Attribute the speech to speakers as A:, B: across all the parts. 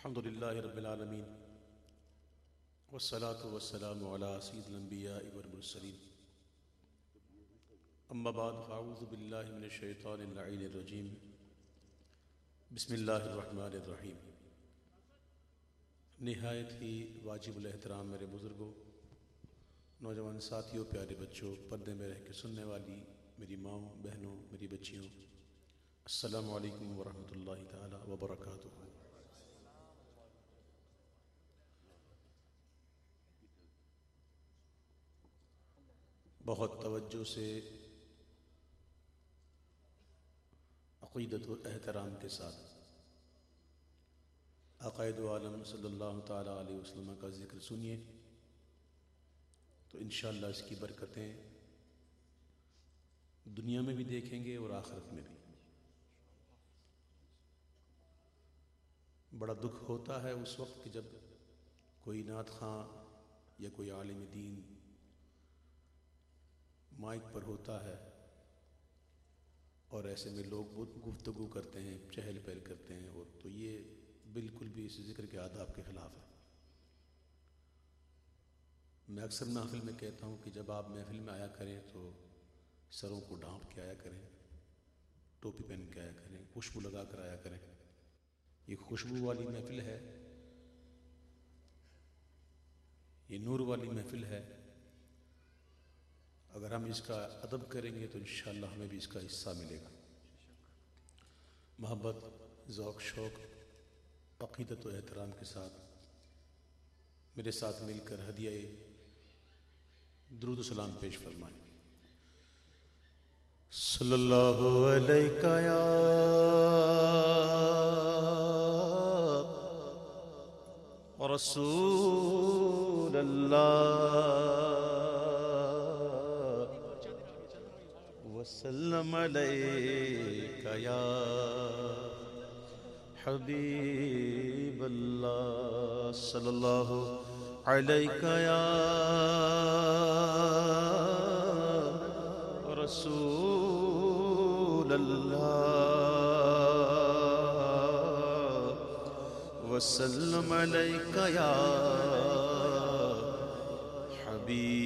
A: الحمد لله رب العالمين والصلاة والسلام على سيد الأنبياء والمرسلين أما بعد فأعوذ بالله من الشيطان اللعين الرجيم بسم اللہ الرحمن الرحیم. نہایت ہی واجب الاحترام میرے بزرگوں نوجوان ساتھیوں، پیارے بچوں، پردے میں رہ کے سننے والی میری ماؤں، بہنوں، میری بچیوں، السلام علیکم ورحمۃ اللہ تعالی وبرکاتہ۔ بہت توجہ سے عقیدت و احترام کے ساتھ عقائد عالم صلی اللہ تعالیٰ علیہ وسلم کا ذکر سنیے تو انشاءاللہ اس کی برکتیں دنیا میں بھی دیکھیں گے اور آخرت میں بھی۔ بڑا دکھ ہوتا ہے اس وقت کہ جب کوئی نعت خاں یا کوئی عالم دین مائک پر ہوتا ہے۔ اور ایسے میں لوگ گفتگو کرتے ہیں، چہل پہل کرتے ہیں، اور تو یہ بالکل بھی اس ذکر کے آداب کے خلاف ہے۔ میں اکثر محفل میں کہتا ہوں کہ جب آپ محفل میں آیا کریں تو سروں کو ڈھانپ کے آیا کریں، ٹوپی پہن کے آیا کریں، خوشبو لگا کر آیا کریں۔ یہ خوشبو والی محفل ہے، یہ نور والی محفل ہے۔ اگر ہم اس کا ادب کریں گے تو انشاءاللہ ہمیں بھی اس کا حصہ ملے گا۔ محبت، ذوق، شوق، عقیدت و احترام کے ساتھ میرے ساتھ مل کر ہدیہ درود و سلام پیش فرمائیں۔ صلی اللہ علیہ یا رسول اللہ۔ وسلم علیہ یا حبیب اللہ صلی اللہ علیہ یا رسول اللہ وسلم علیہ یا حبیب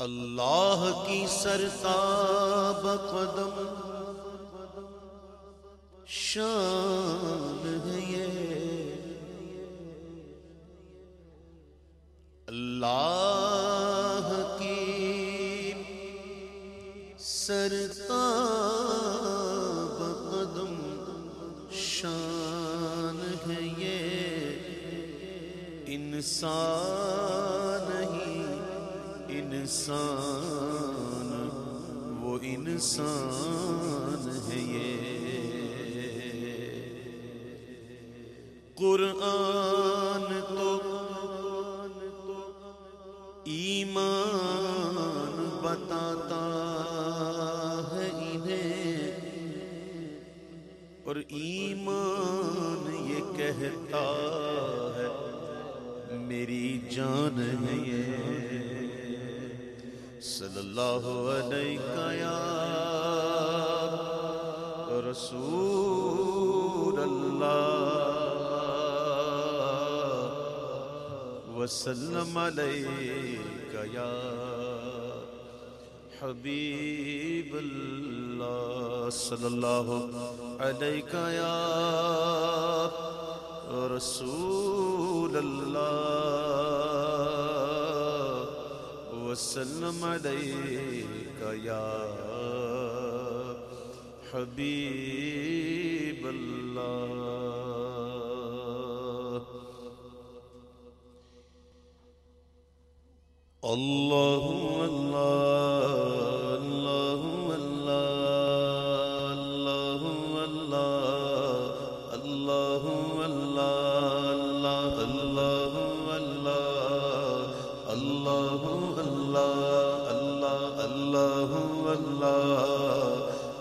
A: اللہ کی سرتاب قدم شان ہے یہ۔ اللہ کی سرتاب قدم شان ہے یہ۔ انسان انسان، وہ انسان ہے یہ۔ قرآن تو ایمان بتاتا ہے انہیں، اور ایمان یہ کہتا ہے، میری جان ہے یہ۔ صلی اللہ علیہ یا رسول اللہ وسلم علیہ یا حبیب اللہ صلی اللہ علیہ یا رسول اللہ وسلم علیہ یا حبیب اللہ اللہ اللہ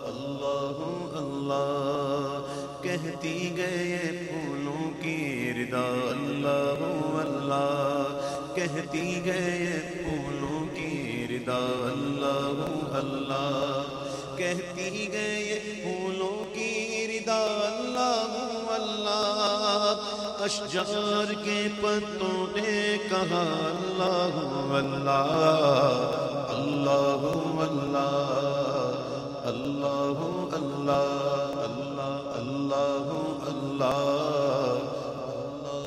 A: اللہ اللہ کہتی گئے پھولوں کی ردا اللہ اللہ کہتی گئے پھولوں کی
B: ردا اللہ اللہ کہتی گئے پھولوں کی ردا اللہ اللہ اشجار کے پتوں نے کہا اللہ اللہ اللہ اللہ اللہ اللہ اللہ اللہ اللہ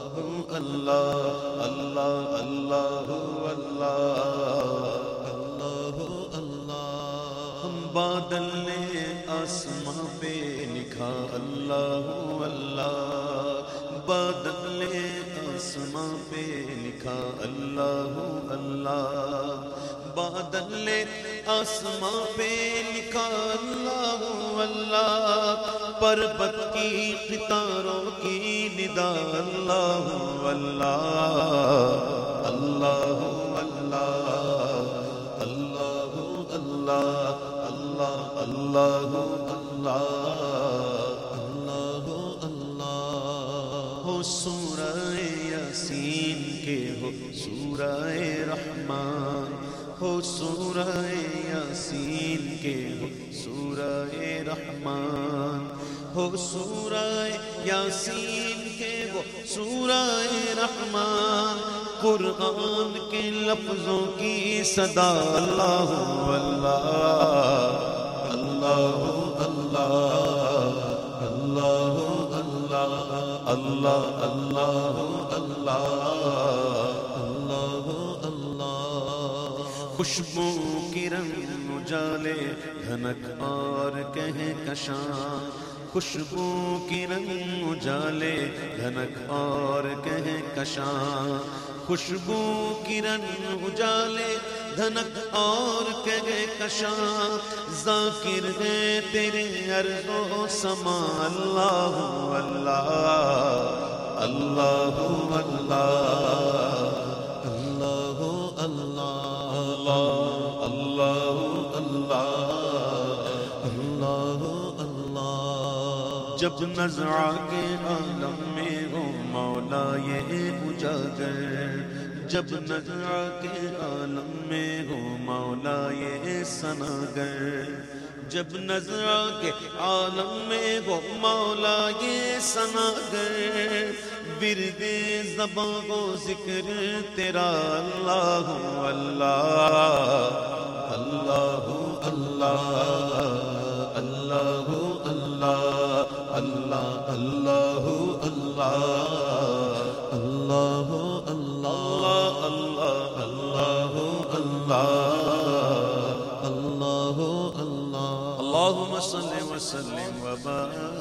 B: اللہ اللہ اللہ اللہ اللہ اللہ ہم بادل نے آسماں پہ لکھا اللہ اللہ بادل نے آسماں پہ لکھا اللہ اللہ بادل آسماں پہ لکھا اللہ اللہ پربت کی ستاروں کی ندا اللہ اللہ اللہ اللہ اللہ اللہ اللہ اللہ اللہ اللہ اللہ ہو سورہ یاسین کے ہو سورہ رحمان ہو سورہ یاسین کے ہو سورہ رحمان ہو سورہ یاسین کے وہ سورہ رحمان قرآن کے لفظوں کی صدا اللہ اللہ اللہ اللہ اللہ اللہ اللہ اللہ اللہ خوشبو کی رنگ اجالے، دھنک اور کہیں کشاں۔ خوشبو کی رنگ اجالے، دھنک اور کہیں کشاں۔ خوشبو کی رنگ اجالے، دھنک اور کہے کشاں۔ ذاکر ہے تیرے عرض و سما۔ اللہ اللہ اللہ اللہ اللہ جب نظر کے عالم میں ہو مولا یہ اجاگر۔ جب نظر کے عالم میں ہو مولا یہ سناگر۔ جب نظر کے عالم میں ہو مولا یہ سناگر۔ برد زباں کو ذکر تیرا اللہ اللہ۔ اللہ اللہ اللہ۔ وسلم وبارك.